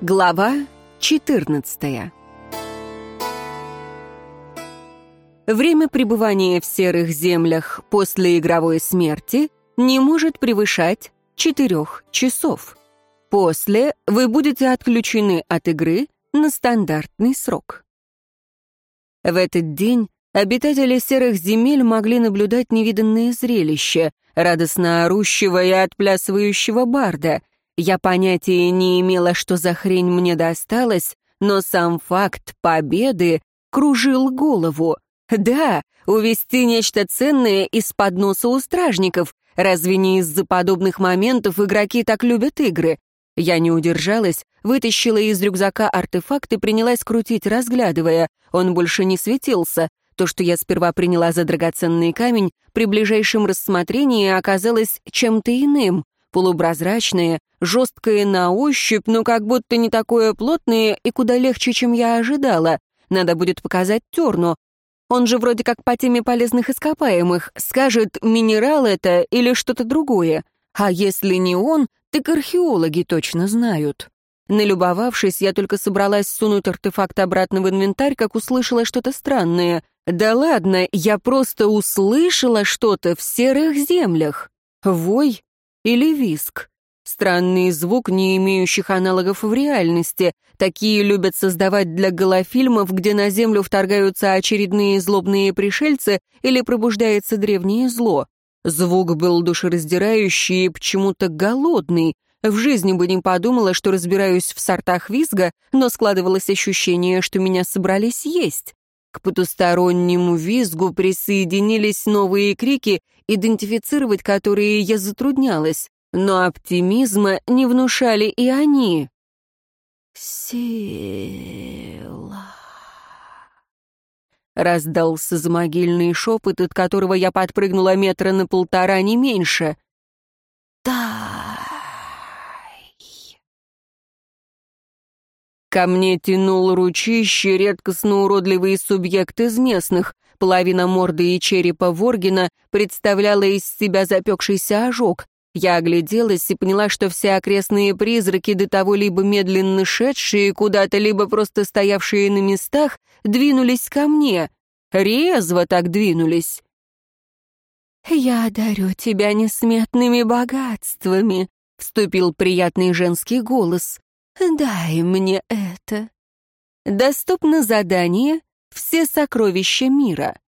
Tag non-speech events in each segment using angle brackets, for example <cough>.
Глава 14 Время пребывания в серых землях после игровой смерти не может превышать 4 часов. После вы будете отключены от игры на стандартный срок. В этот день обитатели серых земель могли наблюдать невиданные зрелища, радостно орущего и отплясывающего барда — я понятия не имела, что за хрень мне досталось, но сам факт победы кружил голову. Да, увести нечто ценное из-под носа у стражников. Разве не из-за подобных моментов игроки так любят игры? Я не удержалась, вытащила из рюкзака артефакт и принялась крутить, разглядывая. Он больше не светился. То, что я сперва приняла за драгоценный камень, при ближайшем рассмотрении оказалось чем-то иным полупрозрачные, жесткое на ощупь, но как будто не такое плотное и куда легче, чем я ожидала. Надо будет показать Терну. Он же вроде как по теме полезных ископаемых. Скажет, минерал это или что-то другое. А если не он, так археологи точно знают. Налюбовавшись, я только собралась сунуть артефакт обратно в инвентарь, как услышала что-то странное. Да ладно, я просто услышала что-то в серых землях. Вой или виск. Странный звук, не имеющих аналогов в реальности. Такие любят создавать для голофильмов, где на Землю вторгаются очередные злобные пришельцы или пробуждается древнее зло. Звук был душераздирающий и почему-то голодный. В жизни бы не подумала, что разбираюсь в сортах визга, но складывалось ощущение, что меня собрались есть. К потустороннему визгу присоединились новые крики, идентифицировать которые я затруднялась, но оптимизма не внушали и они. «Сила...» Раздался замогильный шепот, от которого я подпрыгнула метра на полтора, не меньше. «Дай...» Ко мне тянул ручище редкостно уродливый субъект из местных. Половина морды и черепа Воргина представляла из себя запекшийся ожог. Я огляделась и поняла, что все окрестные призраки, до того либо медленно шедшие куда-то, либо просто стоявшие на местах, двинулись ко мне. Резво так двинулись. «Я одарю тебя несметными богатствами», — вступил приятный женский голос. «Дай мне это». Доступно задание «Все сокровища мира».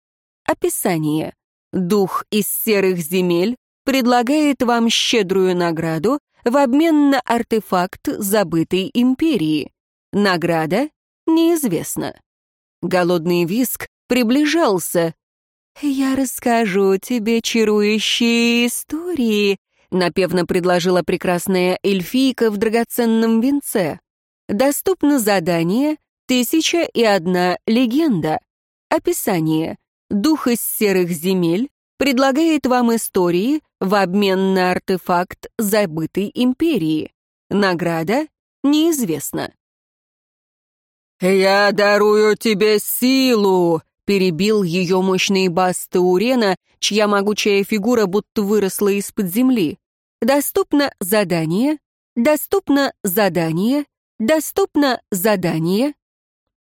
Описание. Дух из серых земель предлагает вам щедрую награду в обмен на артефакт забытой империи. Награда неизвестна. Голодный виск приближался. «Я расскажу тебе чарующие истории напевно предложила прекрасная эльфийка в драгоценном венце. Доступно задание «Тысяча и одна легенда». Описание. Дух из серых земель предлагает вам истории в обмен на артефакт забытой империи. Награда неизвестна. «Я дарую тебе силу!» — перебил ее мощный бас Таурена, чья могучая фигура будто выросла из-под земли. Доступно задание, доступно задание, доступно задание.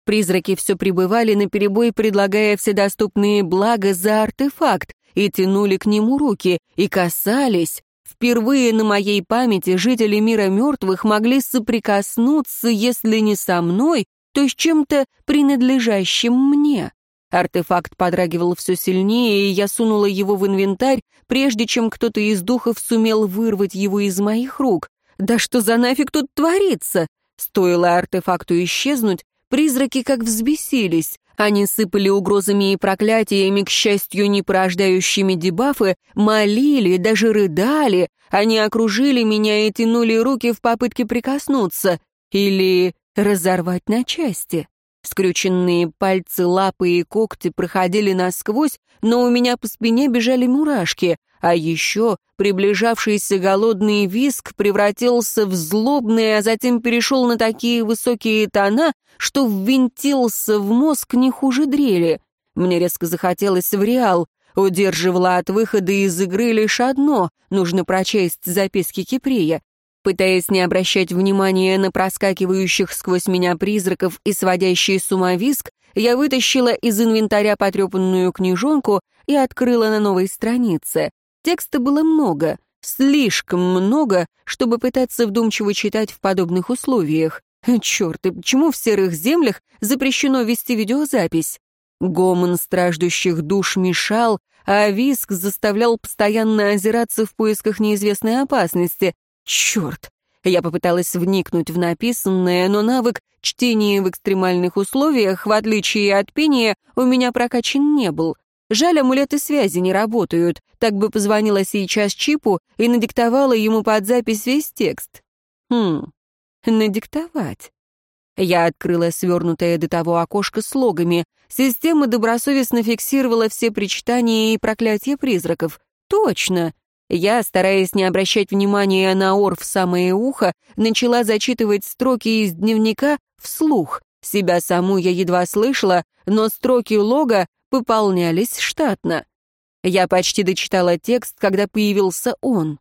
Призраки все пребывали на перебой, предлагая все доступные блага за артефакт, и тянули к нему руки, и касались. Впервые на моей памяти жители мира мертвых могли соприкоснуться, если не со мной, то с чем-то принадлежащим мне. Артефакт подрагивал все сильнее, и я сунула его в инвентарь, прежде чем кто-то из духов сумел вырвать его из моих рук. Да что за нафиг тут творится? Стоило артефакту исчезнуть, призраки как взбесились. Они сыпали угрозами и проклятиями, к счастью, не порождающими дебафы, молили, даже рыдали. Они окружили меня и тянули руки в попытке прикоснуться. Или разорвать на части. Скрюченные пальцы, лапы и когти проходили насквозь, но у меня по спине бежали мурашки, а еще приближавшийся голодный виск превратился в злобный, а затем перешел на такие высокие тона, что ввинтился в мозг не хуже дрели. Мне резко захотелось в реал, удерживала от выхода из игры лишь одно — нужно прочесть записки Киприя. Пытаясь не обращать внимания на проскакивающих сквозь меня призраков и сводящий с ума виск, я вытащила из инвентаря потрепанную книжонку и открыла на новой странице. Текста было много, слишком много, чтобы пытаться вдумчиво читать в подобных условиях. Черт, и почему в серых землях запрещено вести видеозапись? Гомон страждущих душ мешал, а виск заставлял постоянно озираться в поисках неизвестной опасности. Черт! Я попыталась вникнуть в написанное, но навык чтения в экстремальных условиях, в отличие от пения, у меня прокачан не был. Жаль, амулеты связи не работают. Так бы позвонила сейчас Чипу и надиктовала ему под запись весь текст. Хм, надиктовать. Я открыла свернутое до того окошко с логами. Система добросовестно фиксировала все причитания и проклятия призраков. Точно. Я, стараясь не обращать внимания на ор в самое ухо, начала зачитывать строки из дневника вслух. Себя саму я едва слышала, но строки лога пополнялись штатно. Я почти дочитала текст, когда появился он.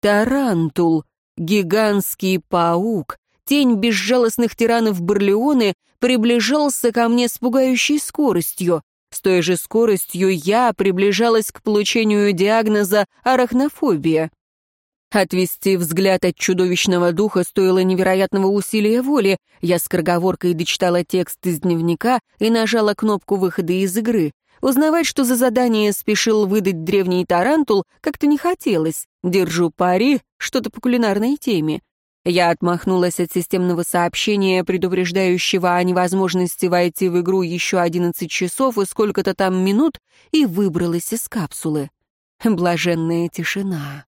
Тарантул, гигантский паук, тень безжалостных тиранов Барлеоны приближался ко мне с пугающей скоростью. С той же скоростью я приближалась к получению диагноза арахнофобия. Отвести взгляд от чудовищного духа стоило невероятного усилия воли. Я скороговоркой дочитала текст из дневника и нажала кнопку выхода из игры. Узнавать, что за задание спешил выдать древний тарантул, как-то не хотелось. Держу пари, что-то по кулинарной теме. Я отмахнулась от системного сообщения, предупреждающего о невозможности войти в игру еще 11 часов и сколько-то там минут, и выбралась из капсулы. Блаженная тишина.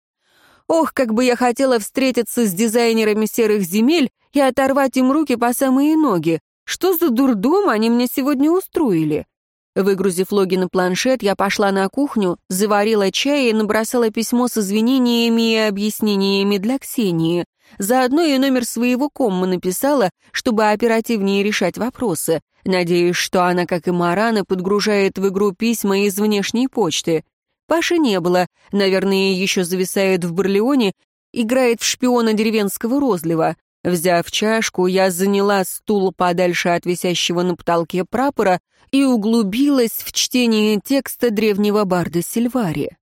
Ох, как бы я хотела встретиться с дизайнерами серых земель и оторвать им руки по самые ноги. Что за дурдом они мне сегодня устроили? Выгрузив логи на планшет, я пошла на кухню, заварила чай и набросала письмо с извинениями и объяснениями для Ксении. Заодно и номер своего комма написала, чтобы оперативнее решать вопросы. Надеюсь, что она, как и Марана, подгружает в игру письма из внешней почты. Паши не было, наверное, еще зависает в Барлеоне, играет в шпиона деревенского розлива. Взяв чашку, я заняла стул подальше от висящего на потолке прапора и углубилась в чтение текста древнего барда Сильвари.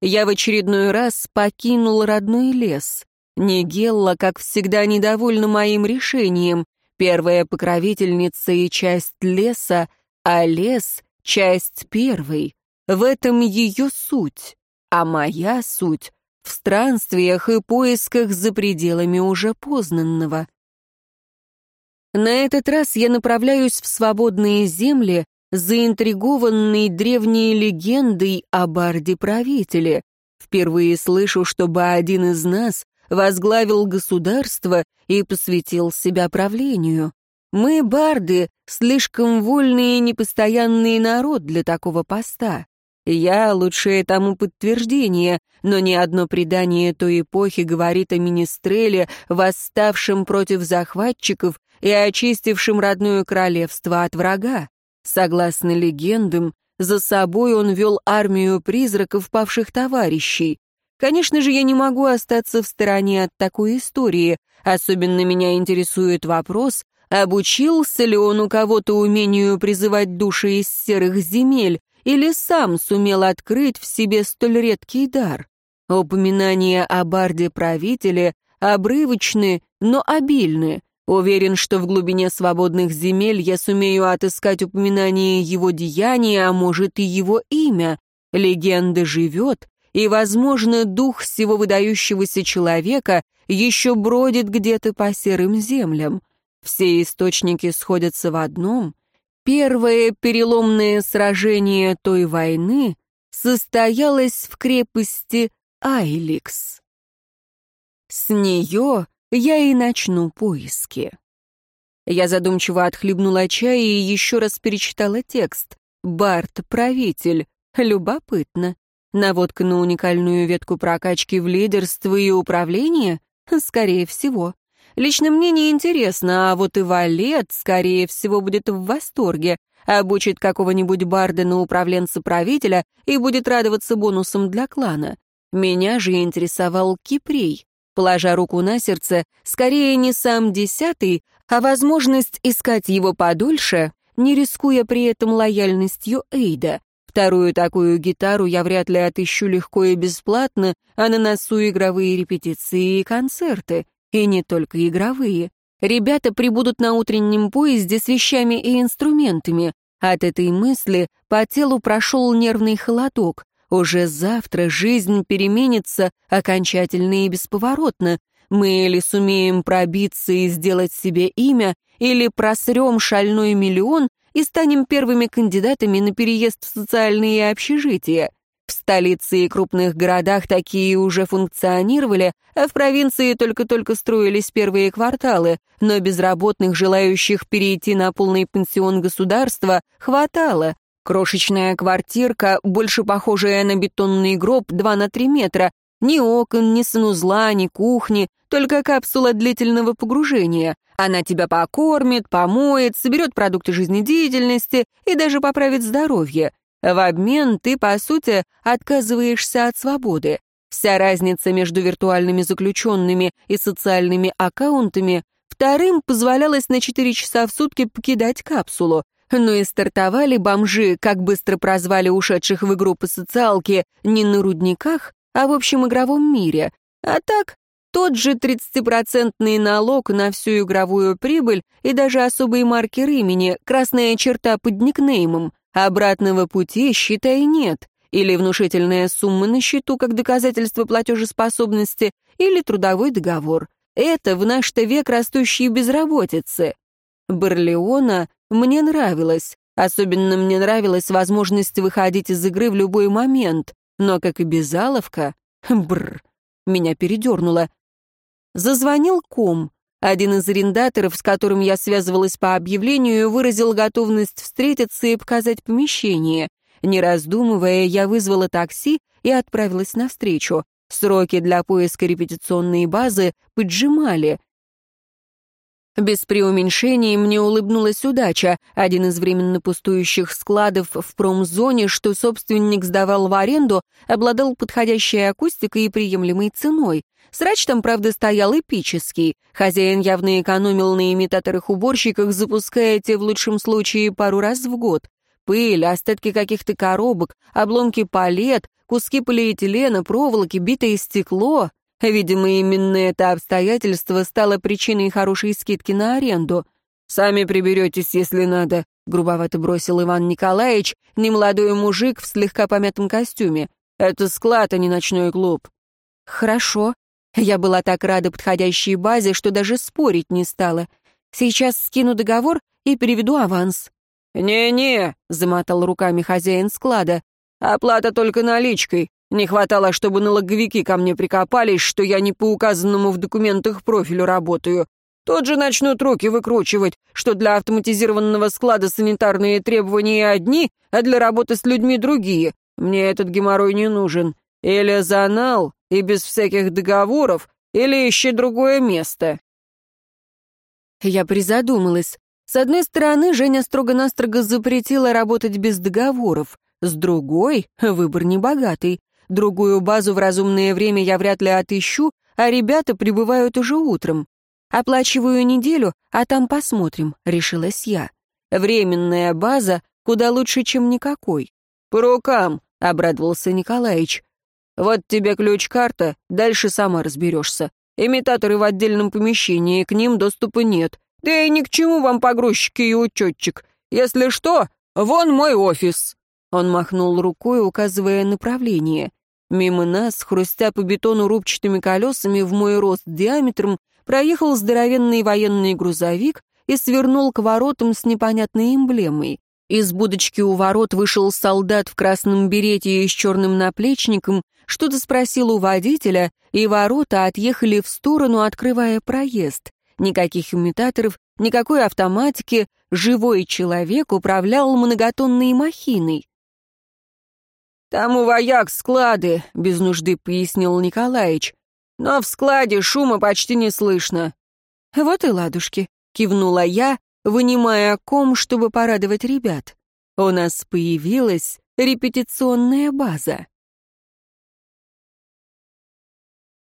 Я в очередной раз покинул родной лес. Нигелла, как всегда, недовольна моим решением. Первая покровительница и часть леса, а лес — часть первой. В этом ее суть. А моя суть в странствиях и поисках за пределами уже познанного. На этот раз я направляюсь в свободные земли, заинтригованный древней легендой о барде-правителе. Впервые слышу, чтобы один из нас возглавил государство и посвятил себя правлению. Мы, барды, слишком вольный и непостоянный народ для такого поста. Я лучшее тому подтверждение, но ни одно предание той эпохи говорит о Министреле, восставшем против захватчиков и очистившем родное королевство от врага. Согласно легендам, за собой он вел армию призраков павших товарищей. Конечно же, я не могу остаться в стороне от такой истории. Особенно меня интересует вопрос, обучился ли он у кого-то умению призывать души из серых земель, или сам сумел открыть в себе столь редкий дар. Упоминания о барде-правителе обрывочны, но обильны. Уверен, что в глубине свободных земель я сумею отыскать упоминание его деяния, а может и его имя. Легенда живет, и, возможно, дух всего выдающегося человека еще бродит где-то по серым землям. Все источники сходятся в одном. Первое переломное сражение той войны состоялось в крепости Айликс. С нее я и начну поиски. Я задумчиво отхлебнула чай и еще раз перечитала текст. «Барт, правитель. Любопытно. Наводка на уникальную ветку прокачки в лидерство и управление? Скорее всего. Лично мне не интересно, а вот и Валет, скорее всего, будет в восторге, обучит какого-нибудь барда на управленца правителя и будет радоваться бонусом для клана. Меня же интересовал Кипрей. положа руку на сердце, скорее не сам десятый, а возможность искать его подольше, не рискуя при этом лояльностью Эйда. Вторую такую гитару я вряд ли отыщу легко и бесплатно, а на носу игровые репетиции и концерты. И не только игровые. Ребята прибудут на утреннем поезде с вещами и инструментами. От этой мысли по телу прошел нервный холодок. Уже завтра жизнь переменится окончательно и бесповоротно. Мы или сумеем пробиться и сделать себе имя, или просрем шальной миллион и станем первыми кандидатами на переезд в социальные общежития. В столице и крупных городах такие уже функционировали, а в провинции только-только строились первые кварталы, но безработных, желающих перейти на полный пенсион государства, хватало. Крошечная квартирка, больше похожая на бетонный гроб 2 на 3 метра, ни окон, ни санузла, ни кухни, только капсула длительного погружения. Она тебя покормит, помоет, соберет продукты жизнедеятельности и даже поправит здоровье. В обмен ты, по сути, отказываешься от свободы. Вся разница между виртуальными заключенными и социальными аккаунтами вторым позволялось на 4 часа в сутки покидать капсулу, но и стартовали бомжи, как быстро прозвали ушедших в игру по социалке, не на рудниках, а в общем игровом мире. А так, тот же 30-процентный налог на всю игровую прибыль и даже особый маркер имени, красная черта под никнеймом. Обратного пути, считай, нет. Или внушительная сумма на счету как доказательство платежеспособности, или трудовой договор. Это в наш-то век растущей безработицы. Барлеона мне нравилось. Особенно мне нравилась возможность выходить из игры в любой момент. Но как и безаловка... Бррр. Меня передернуло. Зазвонил ком. Один из арендаторов, с которым я связывалась по объявлению, выразил готовность встретиться и показать помещение. Не раздумывая, я вызвала такси и отправилась навстречу. Сроки для поиска репетиционной базы поджимали. Без преуменьшений мне улыбнулась удача. Один из временно пустующих складов в промзоне, что собственник сдавал в аренду, обладал подходящей акустикой и приемлемой ценой. Срач там, правда, стоял эпический. Хозяин явно экономил на имитаторах-уборщиках, запуская те в лучшем случае пару раз в год. Пыль, остатки каких-то коробок, обломки палет, куски полиэтилена, проволоки, битое стекло. Видимо, именно это обстоятельство стало причиной хорошей скидки на аренду. «Сами приберетесь, если надо», — грубовато бросил Иван Николаевич, немолодой мужик в слегка помятом костюме. «Это склад, а не ночной клуб». «Хорошо». Я была так рада подходящей базе, что даже спорить не стала. Сейчас скину договор и переведу аванс. «Не-не», — замотал руками хозяин склада, — «оплата только наличкой. Не хватало, чтобы налоговики ко мне прикопались, что я не по указанному в документах профилю работаю. Тут же начнут руки выкручивать, что для автоматизированного склада санитарные требования одни, а для работы с людьми другие. Мне этот геморрой не нужен. Или занал, и без всяких договоров, или ищи другое место. Я призадумалась. С одной стороны, Женя строго-настрого запретила работать без договоров. С другой, выбор небогатый. Другую базу в разумное время я вряд ли отыщу, а ребята прибывают уже утром. Оплачиваю неделю, а там посмотрим, решилась я. Временная база куда лучше, чем никакой. По рукам, обрадовался Николаевич. Вот тебе ключ-карта, дальше сама разберешься. Имитаторы в отдельном помещении, к ним доступа нет. Да и ни к чему вам погрузчики и учетчик. Если что, вон мой офис. Он махнул рукой, указывая направление. Мимо нас, хрустя по бетону рубчатыми колесами в мой рост диаметром, проехал здоровенный военный грузовик и свернул к воротам с непонятной эмблемой. Из будочки у ворот вышел солдат в красном берете и с черным наплечником, что-то спросил у водителя, и ворота отъехали в сторону, открывая проезд. Никаких имитаторов, никакой автоматики, живой человек управлял многотонной махиной. «Там у вояк склады», — без нужды пояснил Николаевич. «Но в складе шума почти не слышно». «Вот и ладушки», — кивнула я, вынимая ком, чтобы порадовать ребят. «У нас появилась репетиционная база».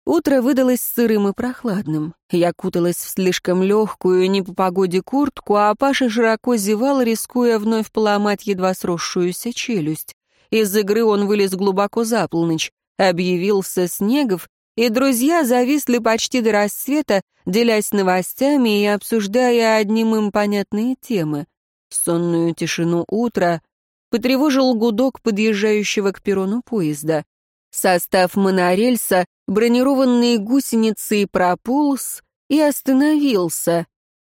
Утро выдалось сырым и прохладным. Я куталась в слишком легкую, не по погоде куртку, а Паша широко зевал, рискуя вновь поломать едва сросшуюся челюсть. Из игры он вылез глубоко за полночь. Объявился Снегов, и друзья зависли почти до рассвета, делясь новостями и обсуждая одним им понятные темы. Сонную тишину утра потревожил гудок подъезжающего к перрону поезда. Состав монорельса, бронированные гусеницы прополз и остановился,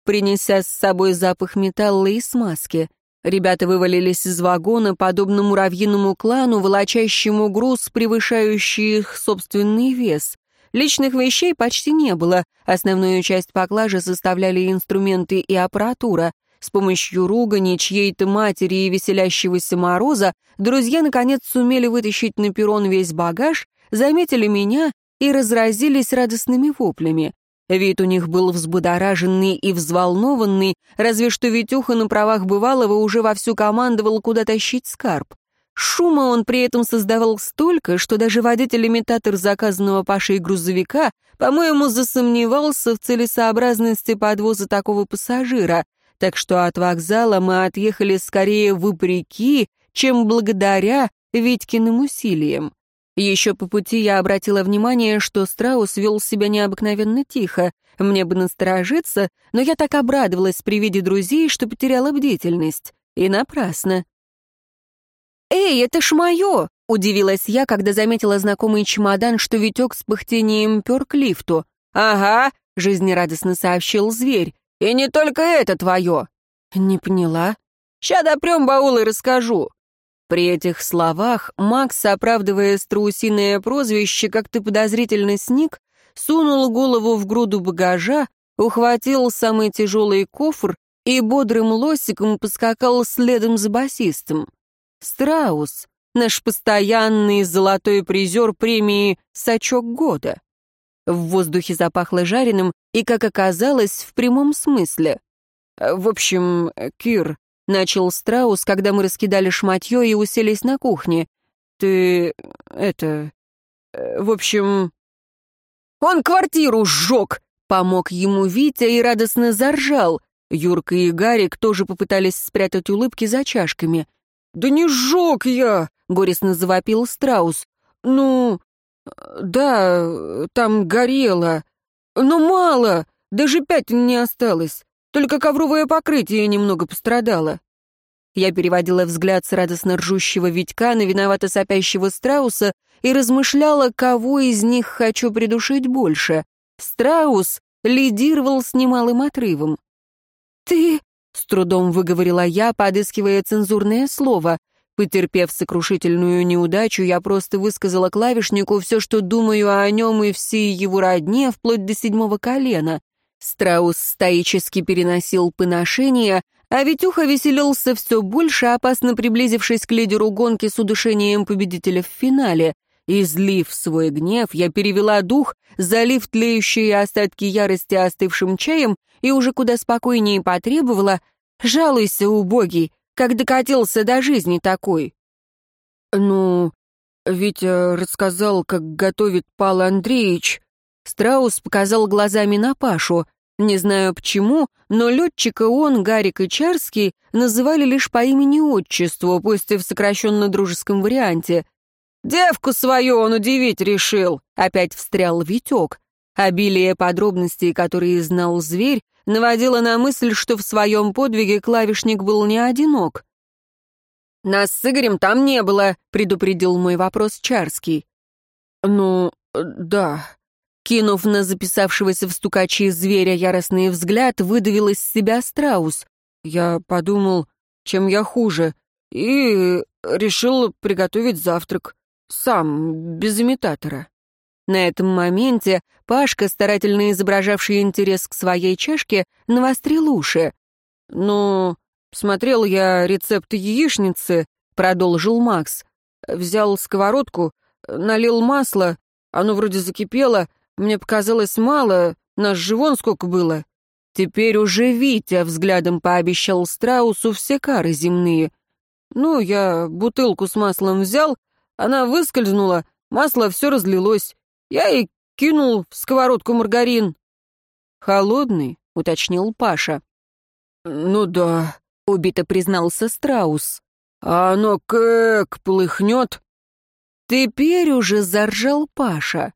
принеся с собой запах металла и смазки. Ребята вывалились из вагона, подобно муравьиному клану, волочащему груз, превышающий их собственный вес. Личных вещей почти не было, основную часть поклажи составляли инструменты и аппаратура. С помощью ругани, чьей-то матери и веселящегося мороза друзья наконец сумели вытащить на перрон весь багаж, заметили меня и разразились радостными воплями. Вид у них был взбудораженный и взволнованный, разве что Витюха на правах бывалого уже вовсю командовал, куда тащить скарб. Шума он при этом создавал столько, что даже водитель-имитатор заказанного Пашей грузовика, по-моему, засомневался в целесообразности подвоза такого пассажира, так что от вокзала мы отъехали скорее вопреки, чем благодаря Витькиным усилиям. Еще по пути я обратила внимание, что страус вел себя необыкновенно тихо. Мне бы насторожиться, но я так обрадовалась при виде друзей, что потеряла бдительность. И напрасно. «Эй, это ж мое!» — удивилась я, когда заметила знакомый чемодан, что Витек с пыхтением пер к лифту. «Ага», — жизнерадостно сообщил зверь. «И не только это твое!» «Не поняла». «Ща допрем баул и расскажу». При этих словах Макс, оправдывая страусиное прозвище, как-то подозрительно сник, сунул голову в груду багажа, ухватил самый тяжелый кофр и бодрым лосиком поскакал следом за басистом. Страус, наш постоянный золотой призер премии «Сачок года». В воздухе запахло жареным и, как оказалось, в прямом смысле. «В общем, Кир», — начал Страус, когда мы раскидали шматье и уселись на кухне. «Ты... это... в общем...» «Он квартиру сжег!» — помог ему Витя и радостно заржал. Юрка и Гарик тоже попытались спрятать улыбки за чашками. «Да не сжег я!» — горестно завопил Страус. «Ну, «Да, там горело. Но мало, даже пятен не осталось. Только ковровое покрытие немного пострадало». Я переводила взгляд с радостно ржущего Витька на виновато сопящего страуса и размышляла, кого из них хочу придушить больше. Страус лидировал с немалым отрывом. «Ты...» — с трудом выговорила я, подыскивая цензурное слово. Потерпев сокрушительную неудачу, я просто высказала клавишнику все, что думаю о нем и всей его родне, вплоть до седьмого колена. Страус стоически переносил поношения, а Витюха веселился все больше, опасно приблизившись к лидеру гонки с удушением победителя в финале. Излив свой гнев, я перевела дух, залив тлеющие остатки ярости остывшим чаем и уже куда спокойнее потребовала «Жалуйся, убогий, как докатился до жизни такой?» «Ну, Витя рассказал, как готовит Пал Андреевич». Страус показал глазами на Пашу. Не знаю почему, но летчика он, Гарик и Чарский, называли лишь по имени-отчеству, пусть и в сокращенно-дружеском варианте. «Девку свою он удивить решил», — опять встрял Витек. Обилие подробностей, которые знал зверь, наводило на мысль, что в своем подвиге клавишник был не одинок. «Нас с Игорем там не было», — предупредил мой вопрос Чарский. «Ну, да». Кинув на записавшегося в стукачи зверя яростный взгляд, выдавил из себя страус. Я подумал, чем я хуже, и решил приготовить завтрак. Сам, без имитатора. На этом моменте Пашка, старательно изображавший интерес к своей чашке, навострил уши. «Ну, смотрел я рецепт яичницы», — продолжил Макс. «Взял сковородку, налил масло, оно вроде закипело, мне показалось мало, наш же вон сколько было». Теперь уже Витя взглядом пообещал страусу все кары земные. Ну, я бутылку с маслом взял, она выскользнула, масло все разлилось. Я и кинул в сковородку маргарин». «Холодный», — уточнил Паша. «Ну да», — убито признался Страус. «А оно как плыхнет?» «Теперь уже заржал Паша».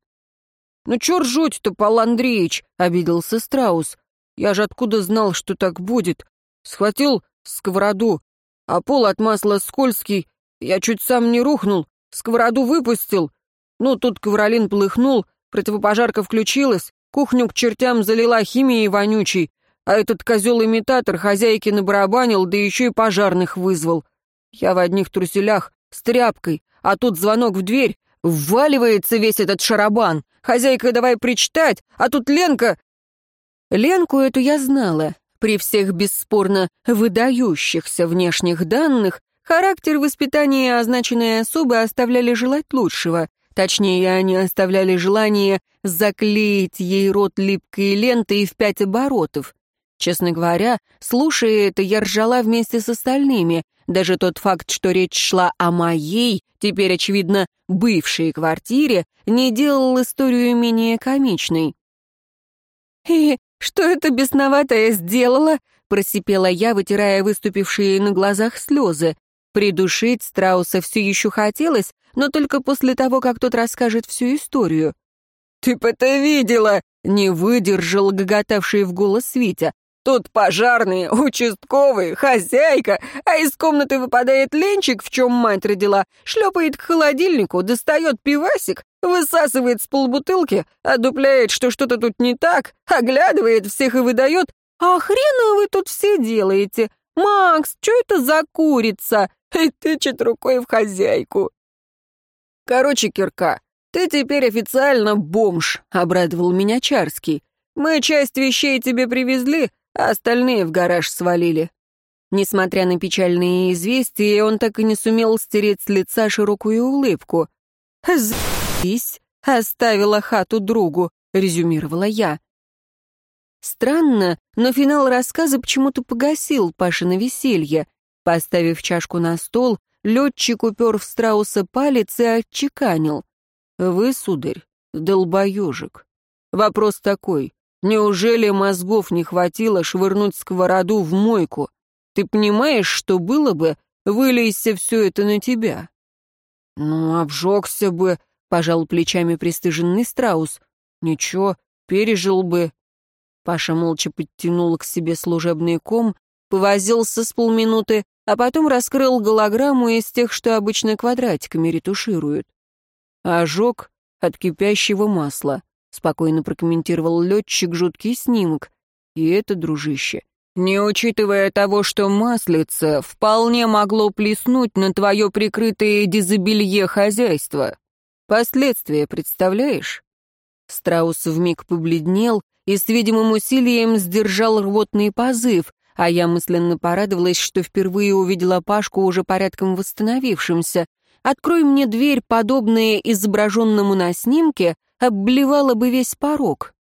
«Ну чё ржуть-то, Пал Андреевич?» — обиделся Страус. «Я же откуда знал, что так будет? Схватил сковороду, а пол от масла скользкий, я чуть сам не рухнул, сковороду выпустил. Ну, тут ковролин плыхнул, противопожарка включилась, кухню к чертям залила химией вонючей, а этот козел-имитатор хозяйки набарабанил, да еще и пожарных вызвал. Я в одних труселях, с тряпкой, а тут звонок в дверь, вваливается весь этот шарабан. Хозяйка давай причитать, а тут Ленка... Ленку эту я знала. При всех бесспорно выдающихся внешних данных характер воспитания и означенные особы оставляли желать лучшего. Точнее, они оставляли желание заклеить ей рот липкой лентой в пять оборотов. Честно говоря, слушая это, я ржала вместе с остальными. Даже тот факт, что речь шла о моей, теперь, очевидно, бывшей квартире, не делал историю менее комичной. «И «Что это бесноватое сделала?» — просипела я, вытирая выступившие на глазах слезы. Придушить страуса все еще хотелось, но только после того, как тот расскажет всю историю. «Ты бы это видела!» — не выдержал гоготавший в голос Витя. Тут пожарные, участковые, хозяйка, а из комнаты выпадает Ленчик, в чем мать родила, шлепает к холодильнику, достает пивасик, высасывает с полбутылки, одупляет, что что-то тут не так, оглядывает всех и выдает «А хрена вы тут все делаете? Макс, что это за курица?» <laughs> и тычет рукой в хозяйку. «Короче, Кирка, ты теперь официально бомж», — обрадовал меня Чарский. «Мы часть вещей тебе привезли, а остальные в гараж свалили. Несмотря на печальные известия, он так и не сумел стереть с лица широкую улыбку. «Заебись!» — оставила хату другу, — резюмировала я. Странно, но финал рассказа почему-то погасил Пашина веселье. Поставив чашку на стол, летчик упер в страуса палец и отчеканил. «Вы, сударь, долбоежик. Вопрос такой, Неужели мозгов не хватило швырнуть сковороду в мойку? Ты понимаешь, что было бы, вылейся все это на тебя?» «Ну, обжегся бы», — пожал плечами пристыженный страус. «Ничего, пережил бы». Паша молча подтянул к себе служебный ком, повозился с полминуты, а потом раскрыл голограмму из тех, что обычно квадратиками ретушируют. Ожог от кипящего масла. Спокойно прокомментировал летчик жуткий снимок. И это, дружище, не учитывая того, что маслица вполне могло плеснуть на твое прикрытое дизобелье хозяйство. Последствия представляешь? Страус вмиг побледнел и с видимым усилием сдержал рвотный позыв, а я мысленно порадовалась, что впервые увидела Пашку уже порядком восстановившимся. Открой мне дверь, подобная изображенному на снимке, обблевала бы весь порог.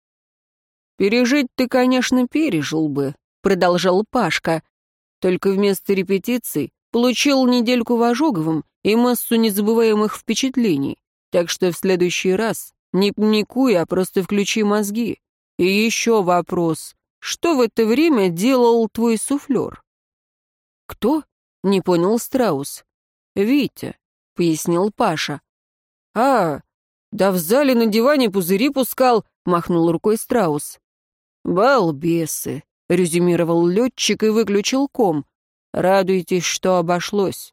«Пережить ты, конечно, пережил бы», — продолжал Пашка. «Только вместо репетиций получил недельку в Ожоговом и массу незабываемых впечатлений. Так что в следующий раз не паникуй, а просто включи мозги. И еще вопрос. Что в это время делал твой суфлер?» «Кто?» — не понял Страус. «Витя», — пояснил Паша. «А, «Да в зале на диване пузыри пускал», — махнул рукой страус. «Балбесы», — резюмировал летчик и выключил ком. «Радуйтесь, что обошлось».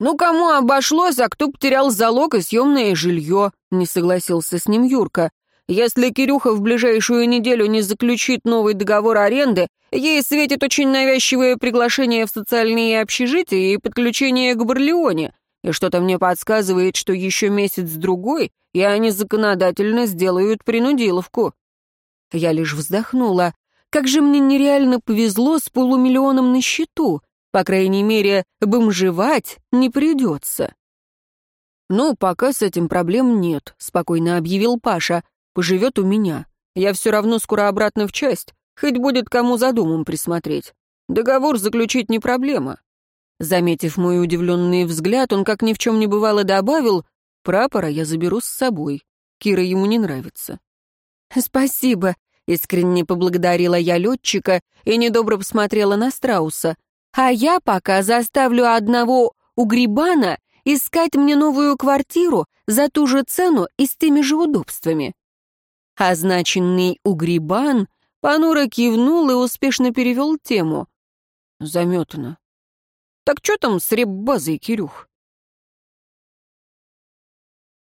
«Ну, кому обошлось, а кто потерял залог и съемное жилье?» — не согласился с ним Юрка. «Если Кирюха в ближайшую неделю не заключит новый договор аренды, ей светит очень навязчивое приглашение в социальные общежития и подключение к Барлеоне и что-то мне подсказывает, что еще месяц-другой, и они законодательно сделают принудиловку. Я лишь вздохнула. Как же мне нереально повезло с полумиллионом на счету. По крайней мере, бомжевать не придется. «Ну, пока с этим проблем нет», — спокойно объявил Паша. «Поживет у меня. Я все равно скоро обратно в часть, хоть будет кому за домом присмотреть. Договор заключить не проблема. Заметив мой удивленный взгляд, он, как ни в чем не бывало, добавил, «Прапора я заберу с собой. Кира ему не нравится. «Спасибо», — искренне поблагодарила я летчика и недобро посмотрела на Страуса. «А я пока заставлю одного угрибана искать мне новую квартиру за ту же цену и с теми же удобствами». Означенный угрибан понуро кивнул и успешно перевел тему. Заметано. «Так что там с реббазой, Кирюх?»